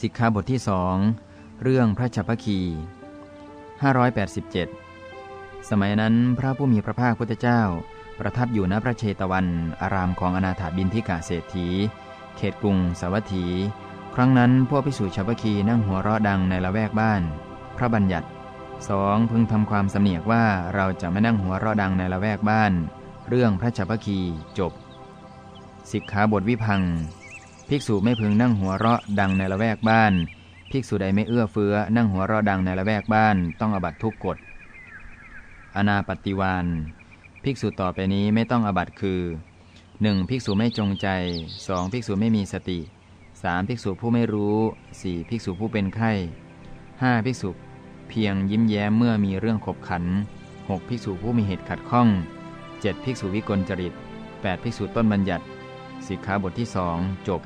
สิกขาบทที่สองเรื่องพระชัพพคี 587 สมัยนั้นพระผู้มีพระภาคพุทธเจ้า ประทับอยู่ณพระเชตวัน อารามของอนาถาบินทิกาเศรษฐี เขตกรุงสาวัตถี ครั้งนั้นพวกพิสูจน์ชัพพคีนั่งหัวเราะดังในละแวกบ้าน พระบัญญัติสองพึงทำความสำเนียกว่าเราจะไม่นั่งหัวเราะดังในละแวกบ้าน เรื่องพระชัพพคีจบ สิกขาบทวิพัง ภิกษุไม่พึงนั่งหัวเราะดังในละแวกบ้าน ภิกษุใดไม่เอื้อเฟื้อ นั่งหัวเราะดังในละแวกบ้าน ต้องอบัตทุกกฎ อนาปฏิวานภิกษุต่อไปนี้ไม่ต้องอบัตคือ 1. ภิกษุไม่จงใจ 2. ภิกษุไม่มีสติ 3. ภิกษุผู้ไม่รู้ 4. ภิกษุผู้เป็นไข้ 5. ภิกษุเพียงยิ้มแย้มเมื่อมีเรื่องขบขัน 6. ภิกษุผู้มีเหตุขัดข้อง 7. ภิกษุวิกลจริต 8. ภิกษุต้นบัญญัติสิกขาบทที่สองจบ